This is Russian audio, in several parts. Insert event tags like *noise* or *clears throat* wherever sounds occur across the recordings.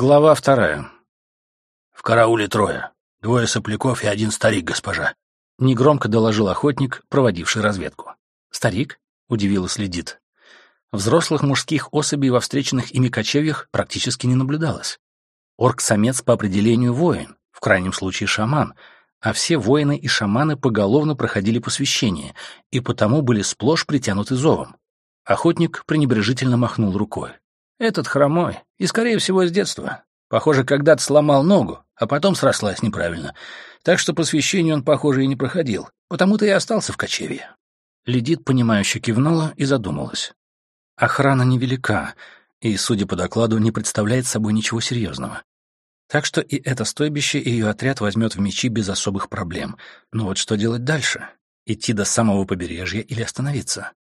Глава вторая. «В карауле трое. Двое сопляков и один старик, госпожа», — негромко доложил охотник, проводивший разведку. «Старик?» — удивилась Ледит. Взрослых мужских особей во встреченных ими кочевьях практически не наблюдалось. Орк-самец по определению воин, в крайнем случае шаман, а все воины и шаманы поголовно проходили посвящение и потому были сплошь притянуты зовом. Охотник пренебрежительно махнул рукой. Этот хромой, и, скорее всего, с детства. Похоже, когда-то сломал ногу, а потом срослась неправильно. Так что посвящение он, похоже, и не проходил. Потому-то и остался в кочевье. Ледит, понимающе кивнула и задумалась. Охрана невелика, и, судя по докладу, не представляет собой ничего серьезного. Так что и это стойбище и ее отряд возьмет в мечи без особых проблем. Но вот что делать дальше? Идти до самого побережья или остановиться?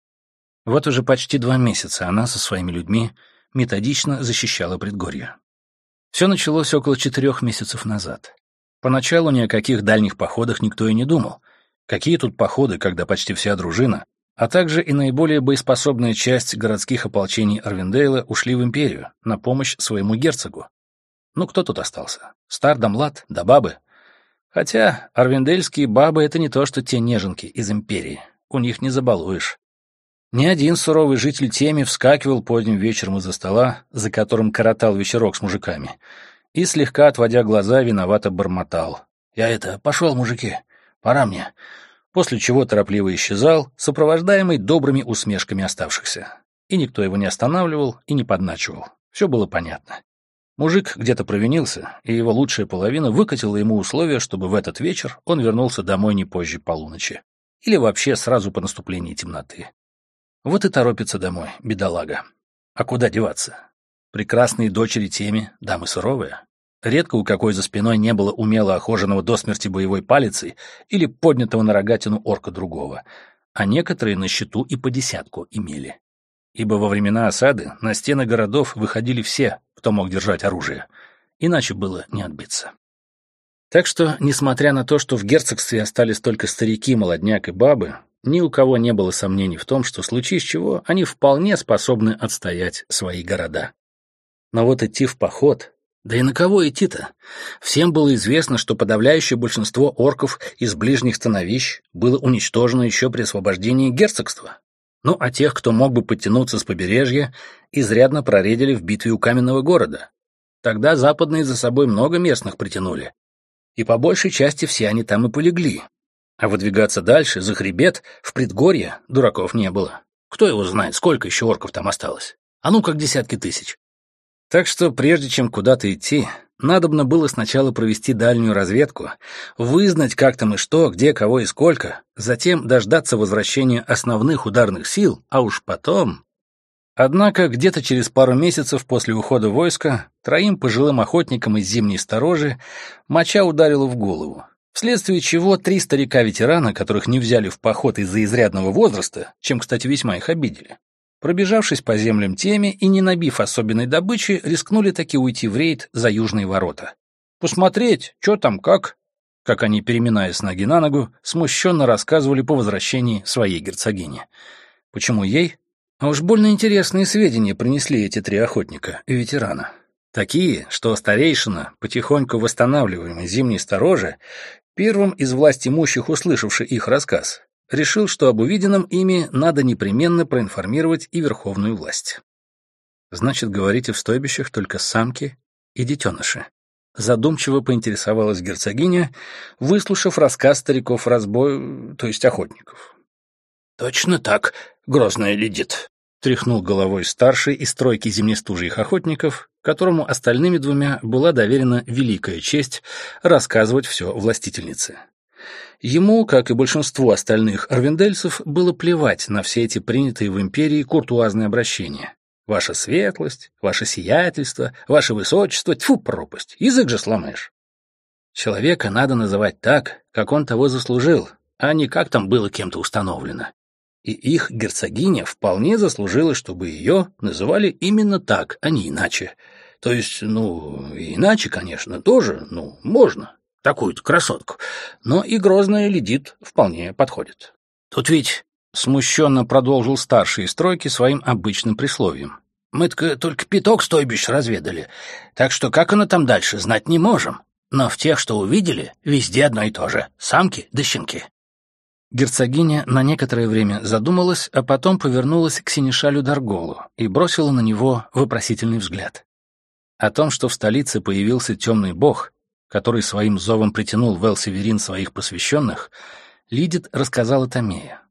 Вот уже почти два месяца она со своими людьми методично защищала предгорье. Все началось около четырех месяцев назад. Поначалу ни о каких дальних походах никто и не думал. Какие тут походы, когда почти вся дружина, а также и наиболее боеспособная часть городских ополчений Арвиндейла ушли в империю на помощь своему герцогу. Ну, кто тут остался? Стар да млад, да бабы. Хотя арвиндельские бабы — это не то, что те неженки из империи. У них не забалуешь. Ни один суровый житель Теми вскакивал поздним вечером из-за стола, за которым коротал вечерок с мужиками, и, слегка отводя глаза, виновато бормотал. «Я это, пошел, мужики, пора мне», после чего торопливо исчезал, сопровождаемый добрыми усмешками оставшихся. И никто его не останавливал и не подначивал. Все было понятно. Мужик где-то провинился, и его лучшая половина выкатила ему условие, чтобы в этот вечер он вернулся домой не позже полуночи. Или вообще сразу по наступлении темноты. Вот и торопится домой, бедолага. А куда деваться? Прекрасные дочери теми, дамы суровые. Редко у какой за спиной не было умело охоженного до смерти боевой палицей или поднятого на рогатину орка другого, а некоторые на счету и по десятку имели. Ибо во времена осады на стены городов выходили все, кто мог держать оружие, иначе было не отбиться. Так что, несмотря на то, что в герцогстве остались только старики, молодняк и бабы, ни у кого не было сомнений в том, что, случись чего, они вполне способны отстоять свои города. Но вот идти в поход... Да и на кого идти-то? Всем было известно, что подавляющее большинство орков из ближних становищ было уничтожено еще при освобождении герцогства. Ну, а тех, кто мог бы подтянуться с побережья, изрядно проредили в битве у каменного города. Тогда западные за собой много местных притянули. И по большей части все они там и полегли, а выдвигаться дальше, за хребет, в предгорье, дураков не было. Кто его знает, сколько еще орков там осталось? А ну, как десятки тысяч. Так что, прежде чем куда-то идти, надобно было сначала провести дальнюю разведку, вызнать, как там и что, где, кого и сколько, затем дождаться возвращения основных ударных сил, а уж потом... Однако где-то через пару месяцев после ухода войска троим пожилым охотникам из зимней сторожи моча ударила в голову вследствие чего три старика-ветерана, которых не взяли в поход из-за изрядного возраста, чем, кстати, весьма их обидели, пробежавшись по землям теми и не набив особенной добычи, рискнули таки уйти в рейд за южные ворота. Посмотреть, что там, как, как они, переминаясь ноги на ногу, смущенно рассказывали по возвращении своей герцогини. Почему ей? А уж больно интересные сведения принесли эти три охотника и ветерана. Такие, что старейшина, потихоньку восстанавливаемый зимней стороже, Первым из власть имущих, услышавший их рассказ, решил, что об увиденном ими надо непременно проинформировать и верховную власть. Значит, говорите в стойбищах только самки и детеныши. Задумчиво поинтересовалась герцогиня, выслушав рассказ стариков разбой, то есть охотников. «Точно так, грозная ледит», — тряхнул головой старший из стройки зимнестужьих охотников, которому остальными двумя была доверена великая честь рассказывать все властительнице. Ему, как и большинству остальных арвендельцев, было плевать на все эти принятые в империи куртуазные обращения. Ваша светлость, ваше сиятельство, ваше высочество, тьфу, пропасть, язык же сломаешь. Человека надо называть так, как он того заслужил, а не как там было кем-то установлено и их герцогиня вполне заслужила, чтобы ее называли именно так, а не иначе. То есть, ну, иначе, конечно, тоже, ну, можно, такую-то красотку, но и грозная ледит вполне подходит. Тут ведь смущенно продолжил старший из стройки своим обычным присловием. Мы-то только пяток стойбищ разведали, так что как оно там дальше, знать не можем. Но в тех, что увидели, везде одно и то же — самки да щенки». Герцогиня на некоторое время задумалась, а потом повернулась к синешалю Дарголу и бросила на него вопросительный взгляд. О том, что в столице появился темный бог, который своим зовом притянул в своих посвященных, Лидит рассказала Томея.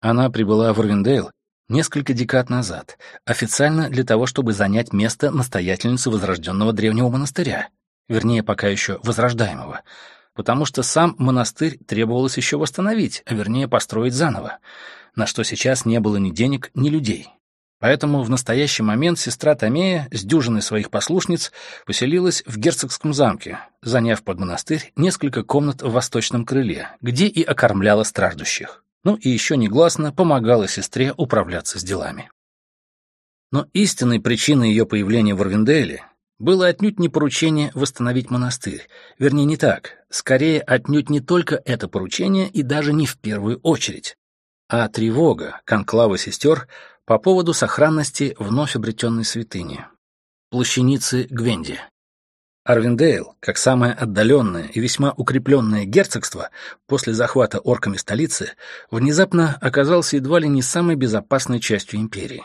Она прибыла в Орвиндейл несколько декад назад, официально для того, чтобы занять место настоятельницы возрожденного древнего монастыря, вернее, пока еще возрождаемого, потому что сам монастырь требовалось еще восстановить, а вернее построить заново, на что сейчас не было ни денег, ни людей. Поэтому в настоящий момент сестра Томея с дюжиной своих послушниц поселилась в герцогском замке, заняв под монастырь несколько комнат в восточном крыле, где и окормляла страждущих. Ну и еще негласно помогала сестре управляться с делами. Но истинной причиной ее появления в Орвинделе было отнюдь не поручение восстановить монастырь. Вернее, не так. Скорее, отнюдь не только это поручение и даже не в первую очередь, а тревога конклава сестер по поводу сохранности вновь обретенной святыни. Плащаницы Гвенди. Арвиндейл, как самое отдаленное и весьма укрепленное герцогство после захвата орками столицы, внезапно оказался едва ли не самой безопасной частью империи.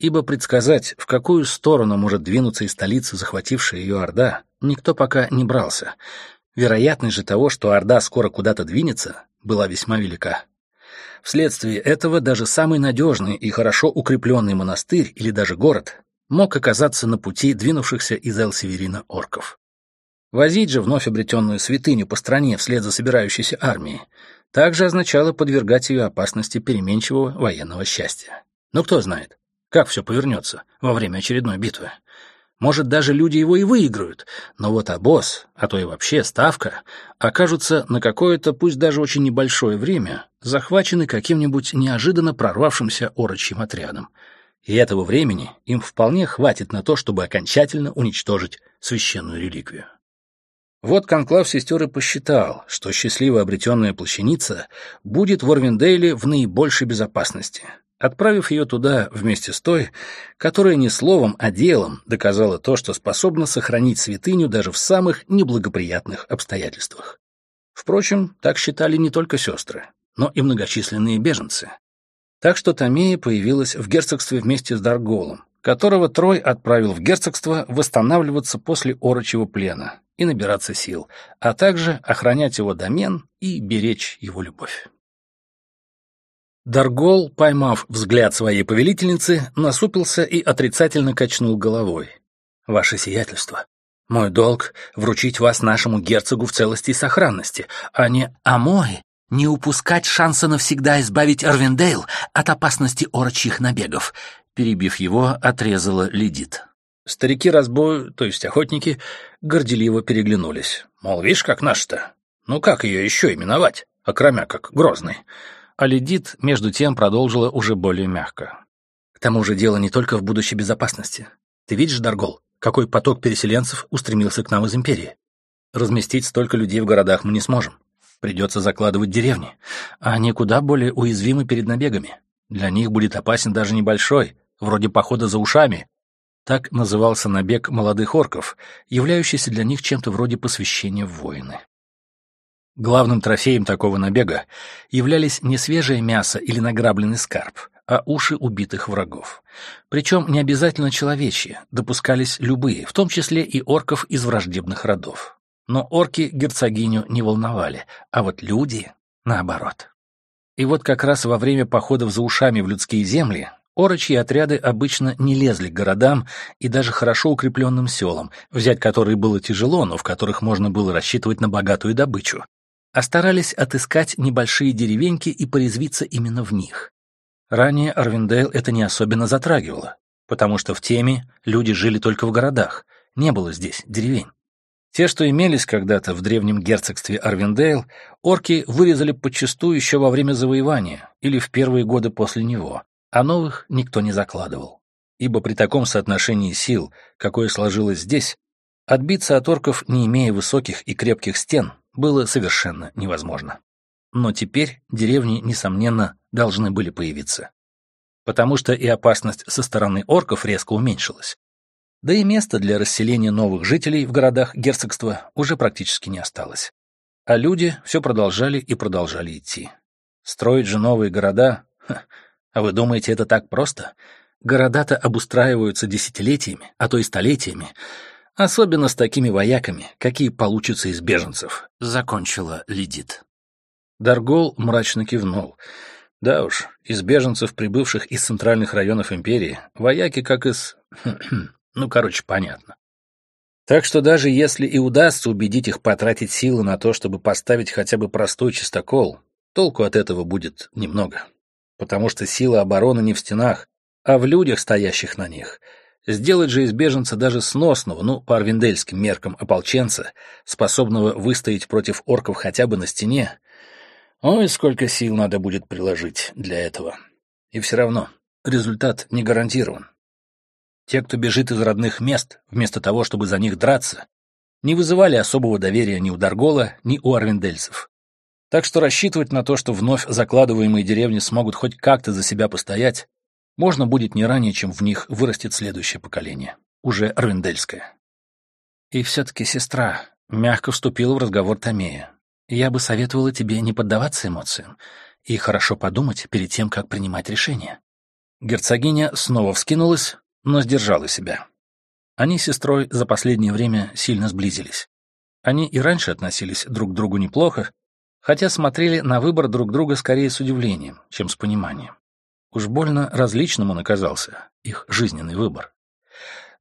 Ибо предсказать, в какую сторону может двинуться из столицы захватившая ее Орда, никто пока не брался. Вероятность же того, что Орда скоро куда-то двинется, была весьма велика. Вследствие этого даже самый надежный и хорошо укрепленный монастырь или даже город мог оказаться на пути двинувшихся из Эл-Северина орков. Возить же вновь обретенную святыню по стране вслед за собирающейся армией также означало подвергать ее опасности переменчивого военного счастья. Но кто знает, как все повернется во время очередной битвы. Может, даже люди его и выиграют, но вот обоз, а то и вообще ставка, окажутся на какое-то, пусть даже очень небольшое время, захвачены каким-нибудь неожиданно прорвавшимся орочьим отрядом. И этого времени им вполне хватит на то, чтобы окончательно уничтожить священную реликвию. Вот конклав сестер и посчитал, что счастливо обретенная плащаница будет в Орвиндейле в наибольшей безопасности, отправив ее туда вместе с той, которая не словом, а делом доказала то, что способна сохранить святыню даже в самых неблагоприятных обстоятельствах. Впрочем, так считали не только сестры, но и многочисленные беженцы. Так что Томея появилась в герцогстве вместе с Дарголом, которого Трой отправил в герцогство восстанавливаться после орочего плена и набираться сил, а также охранять его домен и беречь его любовь. Даргол, поймав взгляд своей повелительницы, насупился и отрицательно качнул головой. «Ваше сиятельство, мой долг — вручить вас нашему герцогу в целости и сохранности, а не... А мой — не упускать шанса навсегда избавить Эрвиндейл от опасности орочьих набегов», перебив его, отрезала Ледит. Старики-разбою, то есть охотники, горделиво переглянулись. Мол, видишь, как наш-то? Ну как ее еще именовать, окромя как Грозный? А Ледит, между тем, продолжила уже более мягко. К тому же дело не только в будущей безопасности. Ты видишь, Даргол, какой поток переселенцев устремился к нам из Империи? Разместить столько людей в городах мы не сможем. Придется закладывать деревни, а они куда более уязвимы перед набегами. Для них будет опасен даже небольшой, вроде похода за ушами. Так назывался набег молодых орков, являющийся для них чем-то вроде посвящения в воины. Главным трофеем такого набега являлись не свежее мясо или награбленный скарб, а уши убитых врагов. Причем не обязательно человечьи, допускались любые, в том числе и орков из враждебных родов. Но орки герцогиню не волновали, а вот люди — наоборот. И вот как раз во время походов за ушами в людские земли Орочьи отряды обычно не лезли к городам и даже хорошо укрепленным селам, взять которые было тяжело, но в которых можно было рассчитывать на богатую добычу а старались отыскать небольшие деревеньки и порезвиться именно в них. Ранее Арвиндейл это не особенно затрагивало, потому что в теме люди жили только в городах, не было здесь деревень. Те, что имелись когда-то в древнем герцогстве Арвиндейл, орки вырезали подчастую еще во время завоевания или в первые годы после него, а новых никто не закладывал. Ибо при таком соотношении сил, какое сложилось здесь, отбиться от орков, не имея высоких и крепких стен, было совершенно невозможно. Но теперь деревни, несомненно, должны были появиться. потому что и опасность со стороны орков резко уменьшилась. Да и места для расселения новых жителей в городах герцогства уже практически не осталось. А люди все продолжали и продолжали идти. Строить же новые города... Ха, а вы думаете, это так просто? Города-то обустраиваются десятилетиями, а то и столетиями, особенно с такими вояками, какие получатся из беженцев, — закончила Лидит. Даргол мрачно кивнул. Да уж, из беженцев, прибывших из центральных районов империи, вояки как из... *clears throat* ну, короче, понятно. Так что даже если и удастся убедить их потратить силы на то, чтобы поставить хотя бы простой чистокол, толку от этого будет немного. Потому что сила обороны не в стенах, а в людях, стоящих на них. Сделать же из беженца даже сносного, ну, по арвиндельским меркам ополченца, способного выстоять против орков хотя бы на стене, ой, сколько сил надо будет приложить для этого. И все равно результат не гарантирован. Те, кто бежит из родных мест, вместо того, чтобы за них драться, не вызывали особого доверия ни у Даргола, ни у арвиндельцев. Так что рассчитывать на то, что вновь закладываемые деревни смогут хоть как-то за себя постоять, можно будет не ранее, чем в них вырастет следующее поколение, уже рвендельское. И все-таки, сестра, мягко вступила в разговор Томея. Я бы советовала тебе не поддаваться эмоциям и хорошо подумать перед тем, как принимать решение. Герцогиня снова вскинулась, но сдержала себя. Они с сестрой за последнее время сильно сблизились. Они и раньше относились друг к другу неплохо, хотя смотрели на выбор друг друга скорее с удивлением, чем с пониманием. Уж больно различным он оказался, их жизненный выбор.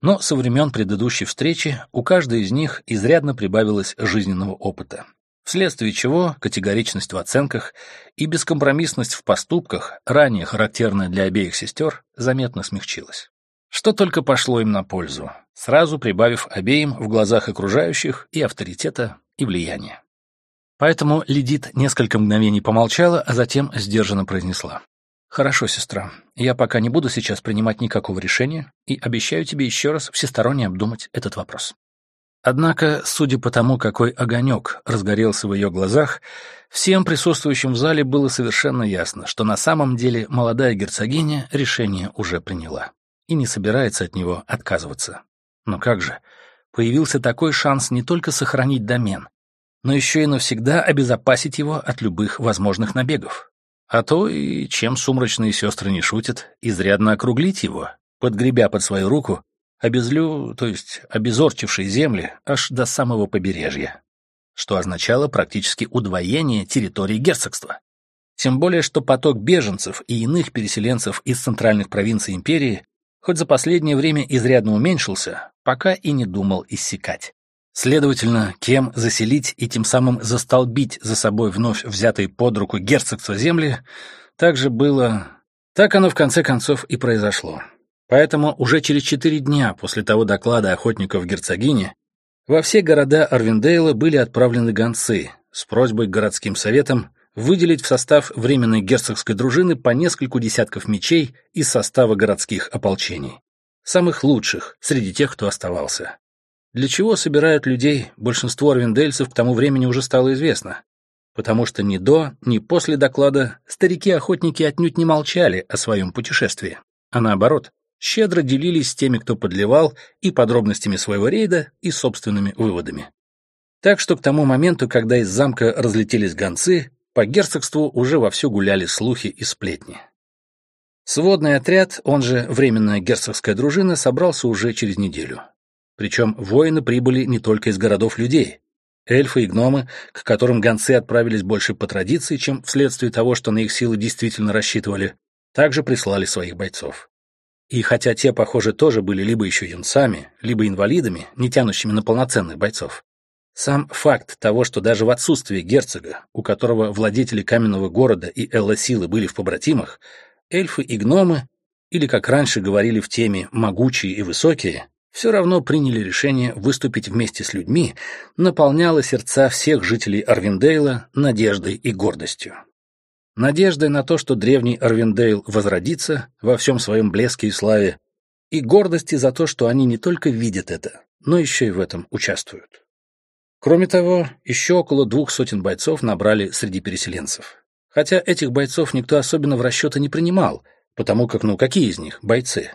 Но со времен предыдущей встречи у каждой из них изрядно прибавилось жизненного опыта, вследствие чего категоричность в оценках и бескомпромиссность в поступках, ранее характерная для обеих сестер, заметно смягчилась. Что только пошло им на пользу, сразу прибавив обеим в глазах окружающих и авторитета, и влияния. Поэтому Лидит несколько мгновений помолчала, а затем сдержанно произнесла. «Хорошо, сестра. Я пока не буду сейчас принимать никакого решения и обещаю тебе еще раз всесторонне обдумать этот вопрос». Однако, судя по тому, какой огонек разгорелся в ее глазах, всем присутствующим в зале было совершенно ясно, что на самом деле молодая герцогиня решение уже приняла и не собирается от него отказываться. Но как же, появился такой шанс не только сохранить домен, но еще и навсегда обезопасить его от любых возможных набегов. А то и, чем сумрачные сестры не шутят, изрядно округлить его, подгребя под свою руку, обезлю, то есть обезорчившие земли, аж до самого побережья, что означало практически удвоение территории герцогства. Тем более, что поток беженцев и иных переселенцев из центральных провинций империи хоть за последнее время изрядно уменьшился, пока и не думал иссякать. Следовательно, кем заселить и тем самым застолбить за собой вновь взятые под руку герцогство земли, также было... Так оно в конце концов и произошло. Поэтому уже через четыре дня после того доклада охотников герцогини во все города Арвиндейла были отправлены гонцы с просьбой к городским советам выделить в состав временной герцогской дружины по нескольку десятков мечей из состава городских ополчений. Самых лучших среди тех, кто оставался. Для чего собирают людей, большинство арвиндельцев к тому времени уже стало известно. Потому что ни до, ни после доклада старики-охотники отнюдь не молчали о своем путешествии, а наоборот, щедро делились с теми, кто подливал, и подробностями своего рейда, и собственными выводами. Так что к тому моменту, когда из замка разлетелись гонцы, по герцогству уже вовсю гуляли слухи и сплетни. Сводный отряд, он же временная герцогская дружина, собрался уже через неделю. Причем воины прибыли не только из городов людей. Эльфы и гномы, к которым гонцы отправились больше по традиции, чем вследствие того, что на их силы действительно рассчитывали, также прислали своих бойцов. И хотя те, похоже, тоже были либо еще юнцами, либо инвалидами, не тянущими на полноценных бойцов, сам факт того, что даже в отсутствии герцога, у которого владетели каменного города и Элла-силы были в побратимах, эльфы и гномы, или, как раньше говорили в теме «могучие и высокие», все равно приняли решение выступить вместе с людьми, наполняло сердца всех жителей Арвиндейла надеждой и гордостью. Надеждой на то, что древний Арвиндейл возродится во всем своем блеске и славе, и гордости за то, что они не только видят это, но еще и в этом участвуют. Кроме того, еще около двух сотен бойцов набрали среди переселенцев. Хотя этих бойцов никто особенно в расчеты не принимал, Потому как, ну, какие из них бойцы?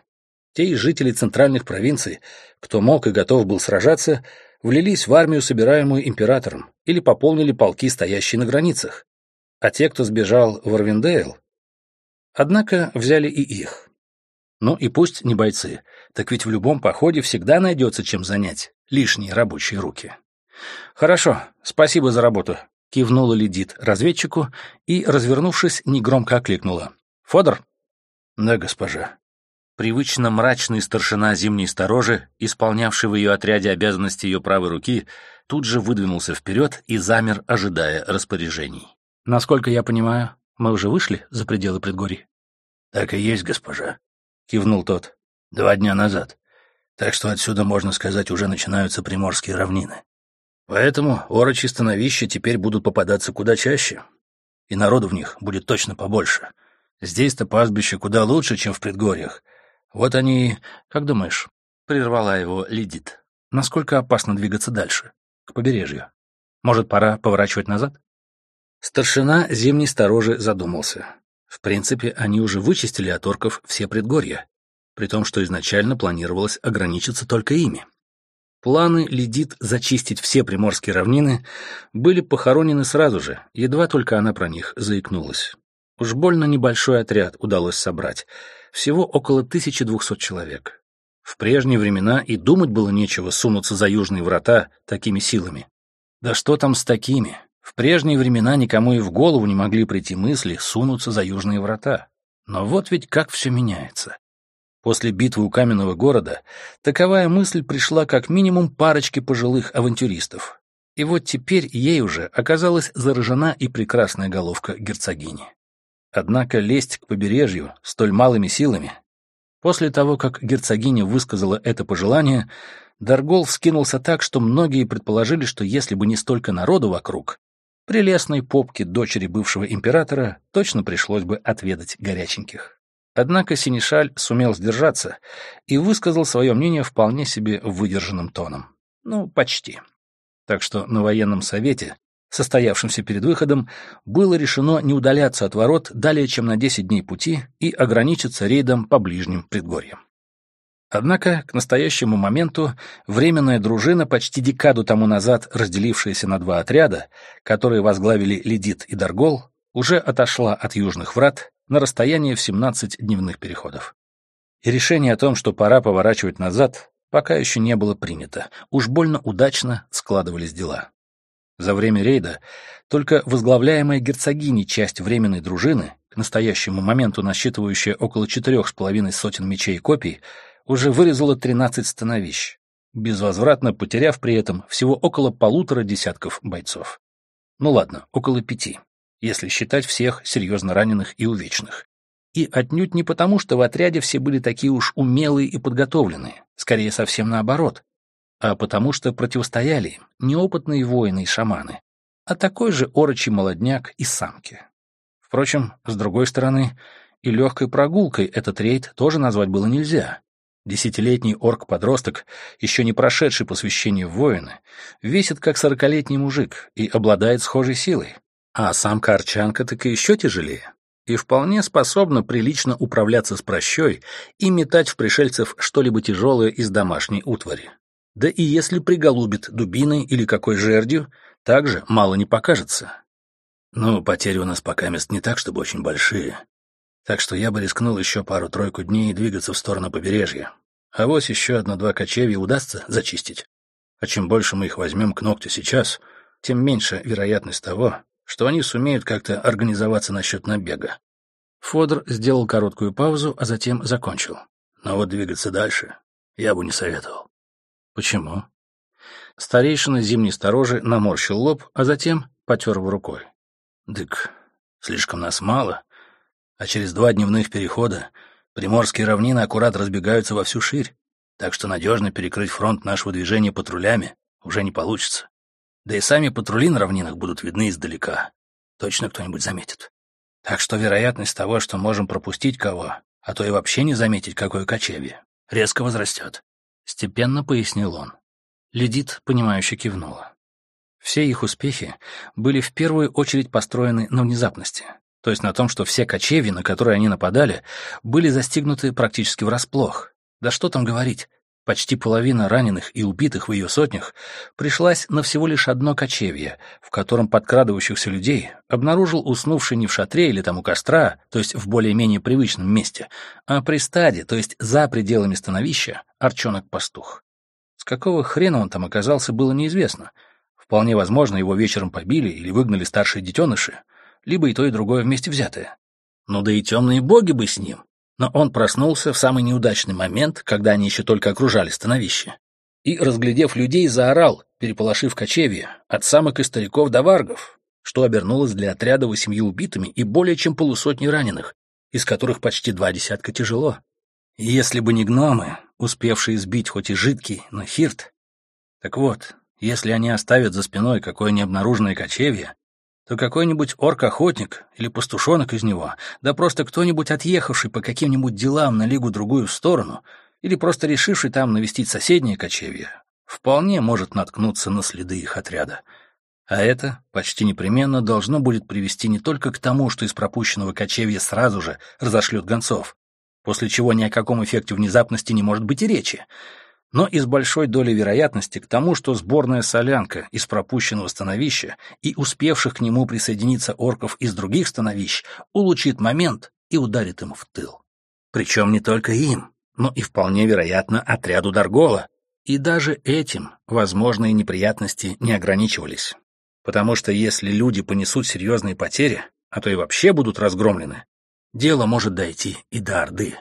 Те из жителей центральных провинций, кто мог и готов был сражаться, влились в армию, собираемую императором, или пополнили полки, стоящие на границах. А те, кто сбежал в Арвиндейл, однако взяли и их. Ну и пусть не бойцы, так ведь в любом походе всегда найдется чем занять лишние рабочие руки. Хорошо, спасибо за работу, кивнула Ледит разведчику и, развернувшись, негромко окликнула. Фодор? Да, госпожа. Привычно мрачный старшина зимней сторожи, исполнявший в ее отряде обязанности ее правой руки, тут же выдвинулся вперед и замер, ожидая распоряжений. «Насколько я понимаю, мы уже вышли за пределы предгорий?» «Так и есть, госпожа», — кивнул тот. «Два дня назад. Так что отсюда, можно сказать, уже начинаются приморские равнины. Поэтому орочи становища теперь будут попадаться куда чаще, и народу в них будет точно побольше. Здесь-то пастбище куда лучше, чем в предгорьях, вот они... Как думаешь, прервала его Лидит. Насколько опасно двигаться дальше, к побережью? Может, пора поворачивать назад? Старшина зимней сторожи задумался. В принципе, они уже вычистили от орков все предгорья, при том, что изначально планировалось ограничиться только ими. Планы Лидит зачистить все приморские равнины были похоронены сразу же, едва только она про них заикнулась. Уж больно небольшой отряд удалось собрать — всего около 1200 человек. В прежние времена и думать было нечего сунуться за южные врата такими силами. Да что там с такими? В прежние времена никому и в голову не могли прийти мысли сунуться за южные врата. Но вот ведь как все меняется. После битвы у каменного города таковая мысль пришла как минимум парочке пожилых авантюристов. И вот теперь ей уже оказалась заражена и прекрасная головка герцогини. Однако лезть к побережью столь малыми силами... После того, как герцогиня высказала это пожелание, Даргол вскинулся так, что многие предположили, что если бы не столько народу вокруг, прелестной попке дочери бывшего императора точно пришлось бы отведать горяченьких. Однако Синишаль сумел сдержаться и высказал свое мнение вполне себе выдержанным тоном. Ну, почти. Так что на военном совете состоявшемся перед выходом, было решено не удаляться от ворот далее, чем на 10 дней пути и ограничиться рейдом по ближним предгорьям. Однако к настоящему моменту временная дружина, почти декаду тому назад разделившаяся на два отряда, которые возглавили Ледит и Даргол, уже отошла от южных врат на расстояние в 17 дневных переходов. И решение о том, что пора поворачивать назад, пока еще не было принято. Уж больно удачно складывались дела. За время рейда только возглавляемая герцогиней часть временной дружины, к настоящему моменту насчитывающая около четырех с половиной сотен мечей и копий, уже вырезала 13 становищ, безвозвратно потеряв при этом всего около полутора десятков бойцов. Ну ладно, около пяти, если считать всех серьезно раненых и увечных. И отнюдь не потому, что в отряде все были такие уж умелые и подготовленные, скорее совсем наоборот а потому что противостояли им неопытные воины и шаманы, а такой же орочий молодняк и самки. Впрочем, с другой стороны, и легкой прогулкой этот рейд тоже назвать было нельзя. Десятилетний орк-подросток, еще не прошедший посвящение в воины, весит как сорокалетний мужик и обладает схожей силой. А самка-арчанка так и еще тяжелее и вполне способна прилично управляться с прощой и метать в пришельцев что-либо тяжелое из домашней утвари. Да и если приголубит дубиной или какой жердью, также мало не покажется. Ну, потери у нас пока мест не так, чтобы очень большие. Так что я бы рискнул еще пару-тройку дней двигаться в сторону побережья. А вот еще одно-два кочевья удастся зачистить. А чем больше мы их возьмем к ногтю сейчас, тем меньше вероятность того, что они сумеют как-то организоваться насчет набега. Фодор сделал короткую паузу, а затем закончил. Но вот двигаться дальше я бы не советовал. Почему? Старейшина зимней сторожи наморщил лоб, а затем потер в рукой. Дык, слишком нас мало, а через два дневных перехода приморские равнины аккурат разбегаются во всю ширь, так что надежно перекрыть фронт нашего движения патрулями уже не получится. Да и сами патрули на равнинах будут видны издалека. Точно кто-нибудь заметит. Так что вероятность того, что можем пропустить кого, а то и вообще не заметить какое кочевье, резко возрастет. — степенно пояснил он. Ледит, понимающе кивнула. Все их успехи были в первую очередь построены на внезапности, то есть на том, что все кочевья, на которые они нападали, были застигнуты практически врасплох. Да что там говорить, почти половина раненых и убитых в ее сотнях пришлась на всего лишь одно кочевье, в котором подкрадывающихся людей обнаружил уснувший не в шатре или там у костра, то есть в более-менее привычном месте, а при стаде, то есть за пределами становища, арчонок-пастух. С какого хрена он там оказался, было неизвестно. Вполне возможно, его вечером побили или выгнали старшие детеныши, либо и то, и другое вместе взятое. Ну да и темные боги бы с ним. Но он проснулся в самый неудачный момент, когда они еще только окружали становище. И, разглядев людей, заорал, переполошив кочевье, от самок и стариков до варгов, что обернулось для отряда восемью убитыми и более чем полусотни раненых, из которых почти два десятка тяжело. И если бы не гномы, успевшие сбить хоть и жидкий, но хирт. Так вот, если они оставят за спиной какое необнаруженное кочевье, то какой-нибудь орк-охотник или пастушонок из него, да просто кто-нибудь отъехавший по каким-нибудь делам на лигу-другую сторону, или просто решивший там навестить соседнее кочевье, вполне может наткнуться на следы их отряда. А это почти непременно должно будет привести не только к тому, что из пропущенного кочевья сразу же разошлют гонцов, после чего ни о каком эффекте внезапности не может быть и речи, но и с большой долей вероятности к тому, что сборная солянка из пропущенного становища и успевших к нему присоединиться орков из других становищ улучшит момент и ударит им в тыл. Причем не только им, но и вполне вероятно отряду Даргола. И даже этим возможные неприятности не ограничивались. Потому что если люди понесут серьезные потери, а то и вообще будут разгромлены, дело может дойти и до Орды.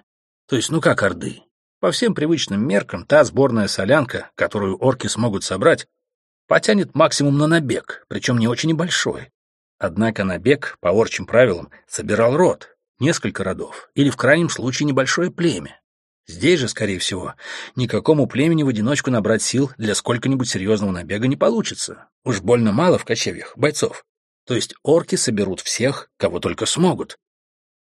То есть, ну как Орды? По всем привычным меркам, та сборная солянка, которую орки смогут собрать, потянет максимум на набег, причем не очень небольшой. Однако набег, по орчим правилам, собирал род, несколько родов, или в крайнем случае небольшое племя. Здесь же, скорее всего, никакому племени в одиночку набрать сил для сколько-нибудь серьезного набега не получится. Уж больно мало в кочевьях бойцов. То есть орки соберут всех, кого только смогут.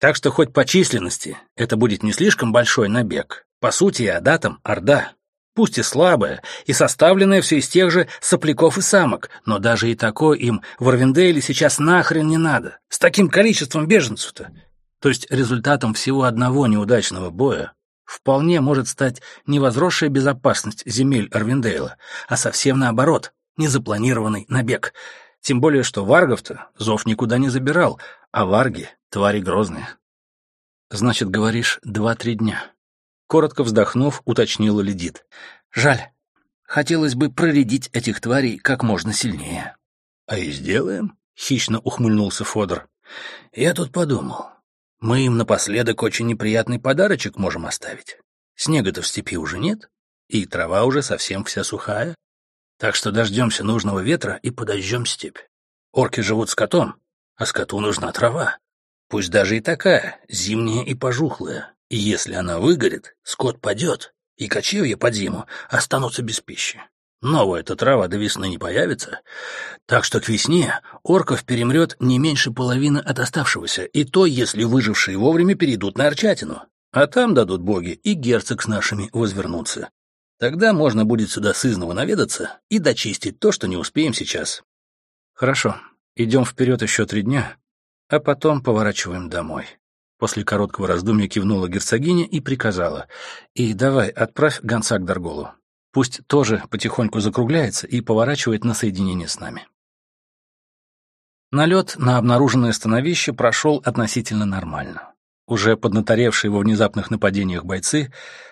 Так что хоть по численности это будет не слишком большой набег, по сути, Адатом — Орда. Пусть и слабая, и составленная все из тех же сопляков и самок, но даже и такое им в Арвиндейле сейчас нахрен не надо. С таким количеством беженцев-то. То есть результатом всего одного неудачного боя вполне может стать не возросшая безопасность земель Арвиндейла, а совсем наоборот, незапланированный набег. Тем более, что варгов-то зов никуда не забирал, а варги — твари грозные. Значит, говоришь, два-три дня. Коротко вздохнув, уточнила Ледит. «Жаль. Хотелось бы проредить этих тварей как можно сильнее». «А и сделаем?» — хищно ухмыльнулся Фодор. «Я тут подумал. Мы им напоследок очень неприятный подарочек можем оставить. Снега-то в степи уже нет, и трава уже совсем вся сухая. Так что дождемся нужного ветра и подожжем степь. Орки живут скотом, а скоту нужна трава. Пусть даже и такая, зимняя и пожухлая. И если она выгорит, скот падет, и кочевья под зиму останутся без пищи. Новая эта трава до весны не появится, так что к весне орков перемрет не меньше половины от оставшегося, и то, если выжившие вовремя перейдут на Арчатину. А там дадут боги, и герцог с нашими возвернутся. Тогда можно будет сюда сызново наведаться и дочистить то, что не успеем сейчас. Хорошо, идем вперед еще три дня, а потом поворачиваем домой. После короткого раздумья кивнула герцогиня и приказала. «И давай, отправь гонца к Дарголу. Пусть тоже потихоньку закругляется и поворачивает на соединение с нами». Налет на обнаруженное становище прошел относительно нормально. Уже поднаторевшие во внезапных нападениях бойцы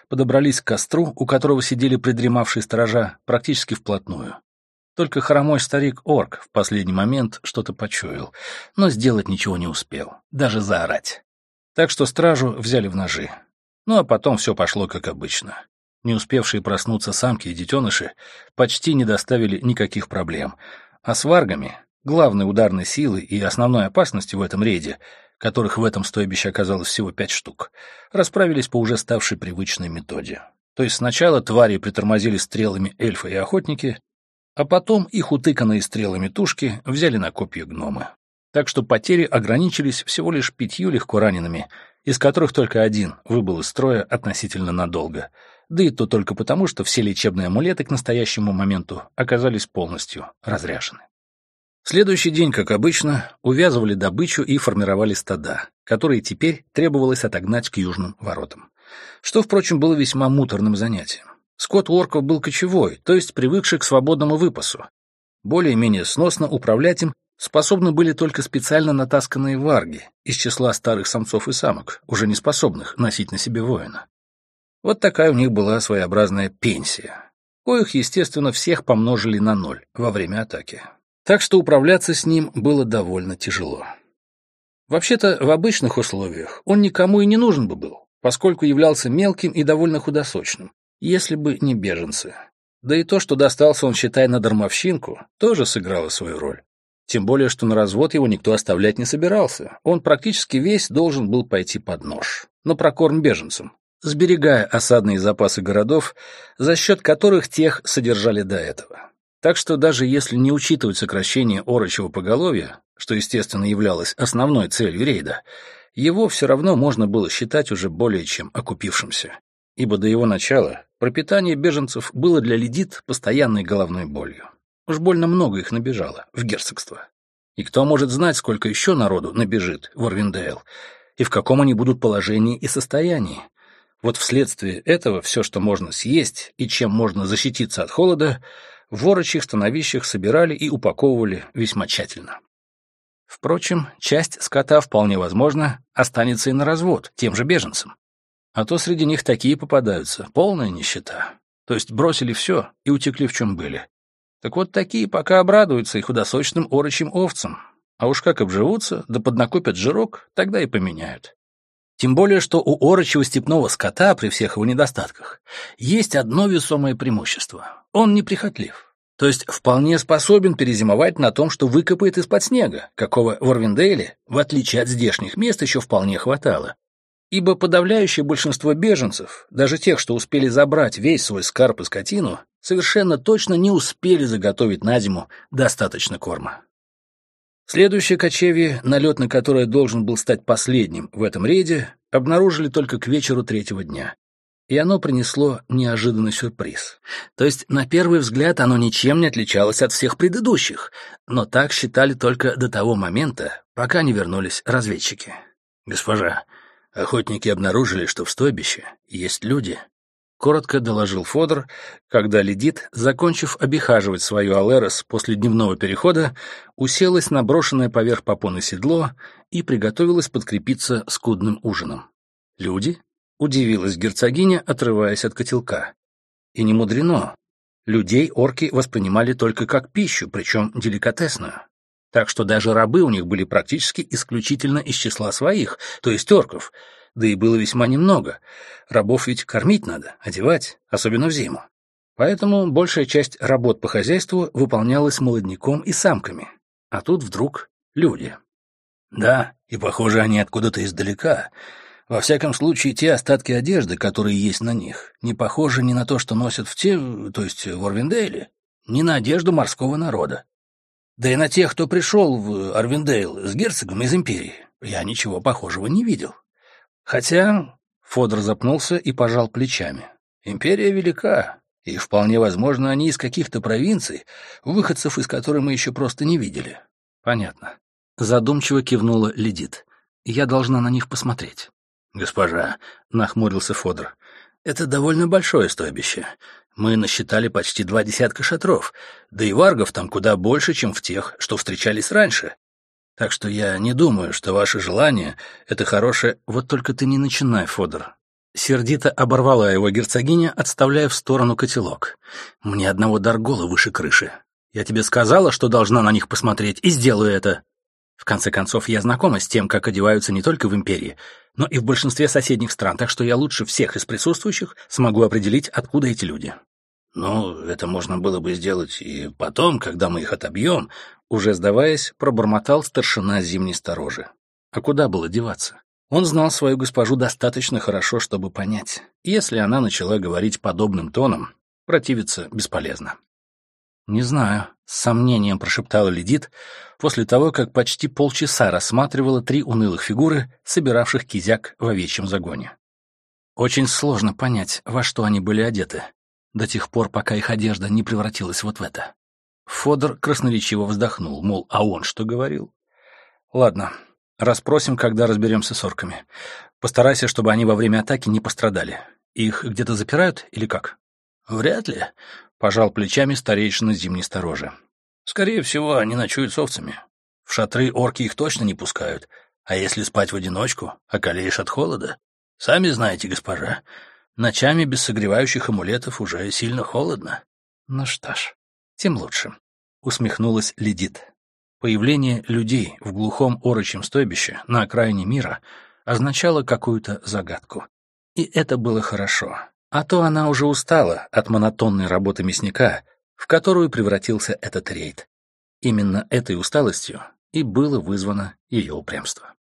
подобрались к костру, у которого сидели придремавшие сторожа, практически вплотную. Только хромой старик-орк в последний момент что-то почуял, но сделать ничего не успел, даже заорать. Так что стражу взяли в ножи. Ну а потом все пошло как обычно. Не успевшие проснуться самки и детеныши почти не доставили никаких проблем. А с варгами, главной ударной силой и основной опасностью в этом рейде, которых в этом стойбище оказалось всего пять штук, расправились по уже ставшей привычной методе. То есть сначала твари притормозили стрелами эльфы и охотники, а потом их утыканные стрелами тушки взяли на копья гномы так что потери ограничились всего лишь пятью легко ранеными, из которых только один выбыл из строя относительно надолго, да и то только потому, что все лечебные амулеты к настоящему моменту оказались полностью разряжены. Следующий день, как обычно, увязывали добычу и формировали стада, которые теперь требовалось отогнать к южным воротам. Что, впрочем, было весьма муторным занятием. Скот орков был кочевой, то есть привыкший к свободному выпасу. Более-менее сносно управлять им способны были только специально натасканные варги из числа старых самцов и самок, уже не способных носить на себе воина. Вот такая у них была своеобразная пенсия, коих, естественно, всех помножили на ноль во время атаки. Так что управляться с ним было довольно тяжело. Вообще-то, в обычных условиях он никому и не нужен бы был, поскольку являлся мелким и довольно худосочным, если бы не беженцы. Да и то, что достался он, считай, на дармовщинку, тоже сыграло свою роль. Тем более, что на развод его никто оставлять не собирался. Он практически весь должен был пойти под нож. На прокорм беженцам, сберегая осадные запасы городов, за счет которых тех содержали до этого. Так что даже если не учитывать сокращение орочего поголовья, что, естественно, являлось основной целью рейда, его все равно можно было считать уже более чем окупившимся. Ибо до его начала пропитание беженцев было для Ледит постоянной головной болью. Уж больно много их набежало в герцогство. И кто может знать, сколько еще народу набежит в Орвиндейл, и в каком они будут положении и состоянии. Вот вследствие этого все, что можно съесть и чем можно защититься от холода, в ворочьих становищах собирали и упаковывали весьма тщательно. Впрочем, часть скота, вполне возможно, останется и на развод, тем же беженцам. А то среди них такие попадаются, полная нищета. То есть бросили все и утекли в чем были. Так вот такие пока обрадуются и худосочным орочим овцам. А уж как обживутся, да поднакопят жирок, тогда и поменяют. Тем более, что у орочего степного скота, при всех его недостатках, есть одно весомое преимущество. Он неприхотлив. То есть вполне способен перезимовать на том, что выкопает из-под снега, какого в Орвиндейле, в отличие от здешних мест, еще вполне хватало. Ибо подавляющее большинство беженцев, даже тех, что успели забрать весь свой скарб и скотину, совершенно точно не успели заготовить на зиму достаточно корма. Следующее кочевье, налет на которое должен был стать последним в этом рейде, обнаружили только к вечеру третьего дня. И оно принесло неожиданный сюрприз. То есть, на первый взгляд, оно ничем не отличалось от всех предыдущих, но так считали только до того момента, пока не вернулись разведчики. «Госпожа, охотники обнаружили, что в стойбище есть люди, коротко доложил Фодор, когда Ледит, закончив обихаживать свою Алерос после дневного перехода, уселась на брошенное поверх попоны седло и приготовилась подкрепиться скудным ужином. «Люди?» — удивилась герцогиня, отрываясь от котелка. «И не мудрено. Людей орки воспринимали только как пищу, причем деликатесную. Так что даже рабы у них были практически исключительно из числа своих, то есть орков — да и было весьма немного. Рабов ведь кормить надо, одевать, особенно в зиму. Поэтому большая часть работ по хозяйству выполнялась молодняком и самками. А тут вдруг люди. Да, и похоже, они откуда-то издалека. Во всяком случае, те остатки одежды, которые есть на них, не похожи ни на то, что носят в те, то есть в Орвиндейле, ни на одежду морского народа. Да и на тех, кто пришел в Арвиндейл с герцогом из Империи, я ничего похожего не видел. Хотя Фодор запнулся и пожал плечами. Империя велика, и вполне возможно, они из каких-то провинций, выходцев из которых мы еще просто не видели. Понятно. Задумчиво кивнула Ледит. Я должна на них посмотреть. Госпожа, нахмурился Фодор, это довольно большое стойбище. Мы насчитали почти два десятка шатров, да и варгов там куда больше, чем в тех, что встречались раньше. Так что я не думаю, что ваше желание — это хорошее... Вот только ты не начинай, Фодор. Сердито оборвала его герцогиня, отставляя в сторону котелок. Мне одного даргола выше крыши. Я тебе сказала, что должна на них посмотреть, и сделаю это. В конце концов, я знакома с тем, как одеваются не только в империи, но и в большинстве соседних стран, так что я лучше всех из присутствующих смогу определить, откуда эти люди. Ну, это можно было бы сделать и потом, когда мы их отобьем, уже сдаваясь, пробормотал старшина зимней сторожи. А куда было деваться? Он знал свою госпожу достаточно хорошо, чтобы понять. Если она начала говорить подобным тоном, противиться бесполезно. «Не знаю», — с сомнением прошептала Ледит после того, как почти полчаса рассматривала три унылых фигуры, собиравших кизяк в овечьем загоне. Очень сложно понять, во что они были одеты, до тех пор, пока их одежда не превратилась вот в это. Фодор красноречиво вздохнул, мол, а он что говорил? Ладно, расспросим, когда разберемся с орками. Постарайся, чтобы они во время атаки не пострадали. Их где-то запирают или как? Вряд ли, пожал плечами старейшина зимней сторожи. Скорее всего, они ночуют с овцами. В шатры орки их точно не пускают, а если спать в одиночку, околеешь от холода. Сами знаете, госпожа, ночами без согревающих амулетов уже сильно холодно. Ну что ж, тем лучше, усмехнулась Ледит. Появление людей в глухом орочьем стойбище на окраине мира означало какую-то загадку. И это было хорошо. А то она уже устала от монотонной работы мясника, в которую превратился этот рейд. Именно этой усталостью и было вызвано ее упрямство.